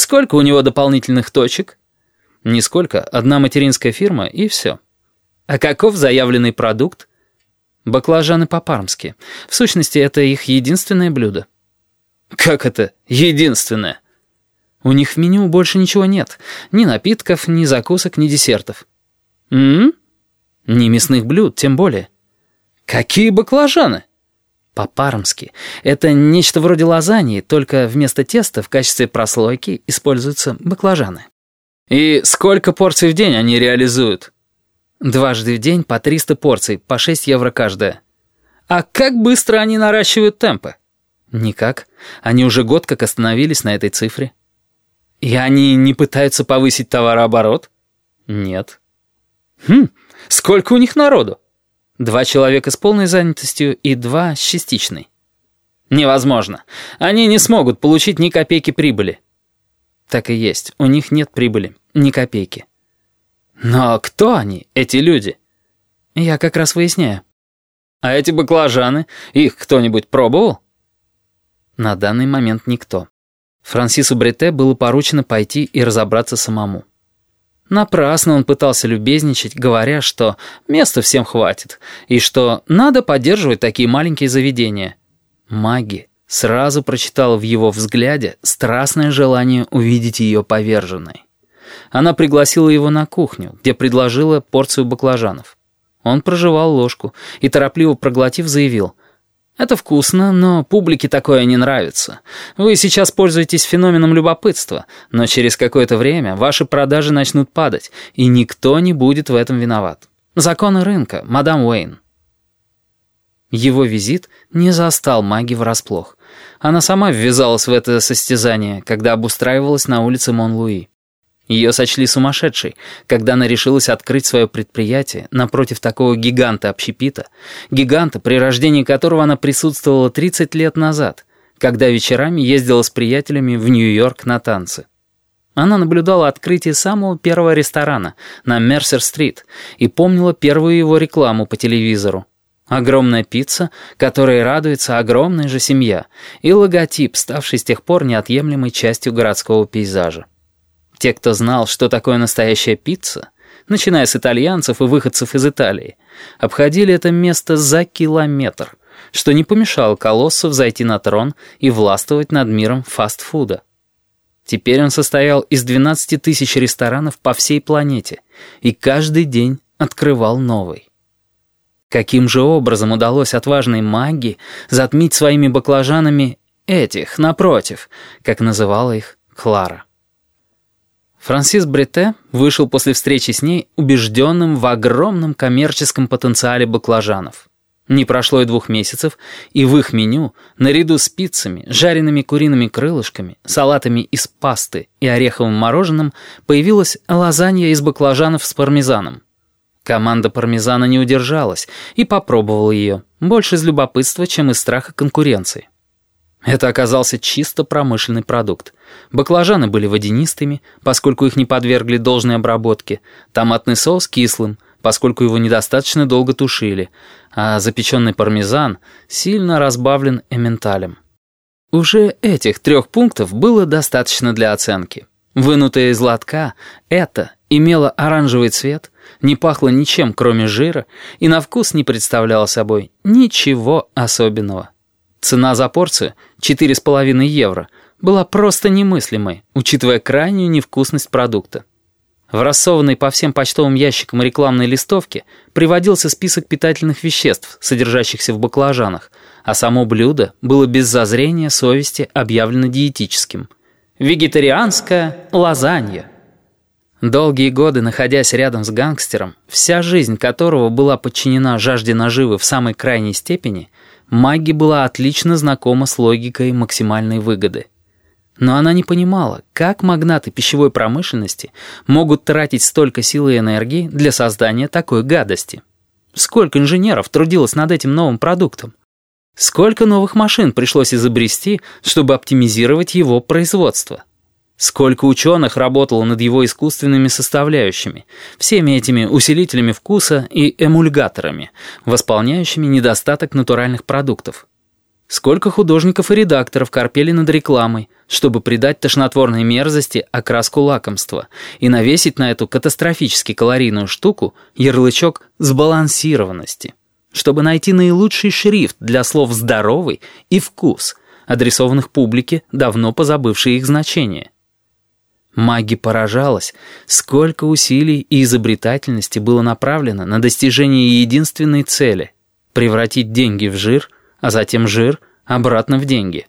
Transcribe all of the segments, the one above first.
Сколько у него дополнительных точек? Нисколько, одна материнская фирма и все. А каков заявленный продукт? Баклажаны по-пармски. В сущности, это их единственное блюдо. Как это единственное? У них в меню больше ничего нет. Ни напитков, ни закусок, ни десертов. М? Ни мясных блюд, тем более. Какие баклажаны? По-пармски. Это нечто вроде лазаньи, только вместо теста в качестве прослойки используются баклажаны. И сколько порций в день они реализуют? Дважды в день по 300 порций, по 6 евро каждая. А как быстро они наращивают темпы? Никак. Они уже год как остановились на этой цифре. И они не пытаются повысить товарооборот? Нет. Хм, сколько у них народу? Два человека с полной занятостью и два с частичной. Невозможно. Они не смогут получить ни копейки прибыли. Так и есть. У них нет прибыли. Ни копейки. Но кто они, эти люди? Я как раз выясняю. А эти баклажаны, их кто-нибудь пробовал? На данный момент никто. Франсису Брете было поручено пойти и разобраться самому. Напрасно он пытался любезничать, говоря, что места всем хватит, и что надо поддерживать такие маленькие заведения. Маги сразу прочитала в его взгляде страстное желание увидеть ее поверженной. Она пригласила его на кухню, где предложила порцию баклажанов. Он прожевал ложку и, торопливо проглотив, заявил — это вкусно, но публике такое не нравится. Вы сейчас пользуетесь феноменом любопытства, но через какое-то время ваши продажи начнут падать, и никто не будет в этом виноват. Законы рынка, мадам Уэйн. Его визит не застал маги врасплох. Она сама ввязалась в это состязание, когда обустраивалась на улице Мон-Луи. Ее сочли сумасшедшей, когда она решилась открыть свое предприятие напротив такого гиганта общепита, гиганта, при рождении которого она присутствовала 30 лет назад, когда вечерами ездила с приятелями в Нью-Йорк на танцы. Она наблюдала открытие самого первого ресторана на Мерсер-стрит и помнила первую его рекламу по телевизору. Огромная пицца, которой радуется огромная же семья, и логотип, ставший с тех пор неотъемлемой частью городского пейзажа. Те, кто знал, что такое настоящая пицца, начиная с итальянцев и выходцев из Италии, обходили это место за километр, что не помешало колоссу взойти на трон и властвовать над миром фастфуда. Теперь он состоял из 12 тысяч ресторанов по всей планете, и каждый день открывал новый. Каким же образом удалось отважной маги затмить своими баклажанами этих, напротив, как называла их Клара? Франсис Брете вышел после встречи с ней убежденным в огромном коммерческом потенциале баклажанов. Не прошло и двух месяцев, и в их меню, наряду с пиццами, жареными куриными крылышками, салатами из пасты и ореховым мороженым, появилась лазанья из баклажанов с пармезаном. Команда пармезана не удержалась и попробовала ее, больше из любопытства, чем из страха конкуренции. Это оказался чисто промышленный продукт. Баклажаны были водянистыми, поскольку их не подвергли должной обработке, томатный соус кислым, поскольку его недостаточно долго тушили, а запеченный пармезан сильно разбавлен эменталем. Уже этих трех пунктов было достаточно для оценки. Вынутое из лотка, это имело оранжевый цвет, не пахло ничем, кроме жира, и на вкус не представляло собой ничего особенного. Цена за порцию, 4,5 евро, была просто немыслимой, учитывая крайнюю невкусность продукта. В рассованной по всем почтовым ящикам рекламной листовке приводился список питательных веществ, содержащихся в баклажанах, а само блюдо было без зазрения совести объявлено диетическим. Вегетарианская лазанья. Долгие годы, находясь рядом с гангстером, вся жизнь которого была подчинена жажде наживы в самой крайней степени, Магги была отлично знакома с логикой максимальной выгоды. Но она не понимала, как магнаты пищевой промышленности могут тратить столько сил и энергии для создания такой гадости. Сколько инженеров трудилось над этим новым продуктом? Сколько новых машин пришлось изобрести, чтобы оптимизировать его производство? Сколько ученых работало над его искусственными составляющими, всеми этими усилителями вкуса и эмульгаторами, восполняющими недостаток натуральных продуктов. Сколько художников и редакторов корпели над рекламой, чтобы придать тошнотворной мерзости окраску лакомства и навесить на эту катастрофически калорийную штуку ярлычок сбалансированности, чтобы найти наилучший шрифт для слов «здоровый» и «вкус», адресованных публике, давно позабывшей их значение. Маги поражалась, сколько усилий и изобретательности было направлено на достижение единственной цели — превратить деньги в жир — а затем жир обратно в деньги.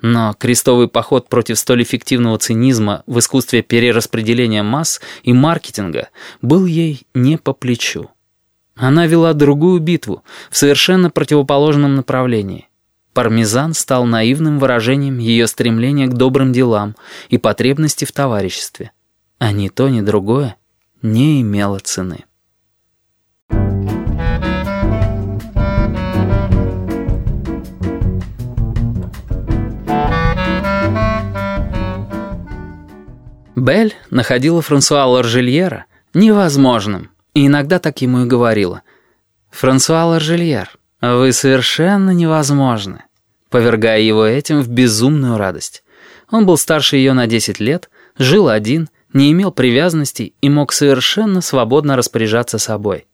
Но крестовый поход против столь эффективного цинизма в искусстве перераспределения масс и маркетинга был ей не по плечу. Она вела другую битву в совершенно противоположном направлении. Пармезан стал наивным выражением ее стремления к добрым делам и потребности в товариществе. А ни то, ни другое не имело цены. Белль находила Франсуа Ларжельера невозможным, и иногда так ему и говорила. «Франсуа Ларжельер, вы совершенно невозможны», повергая его этим в безумную радость. Он был старше ее на 10 лет, жил один, не имел привязанностей и мог совершенно свободно распоряжаться собой.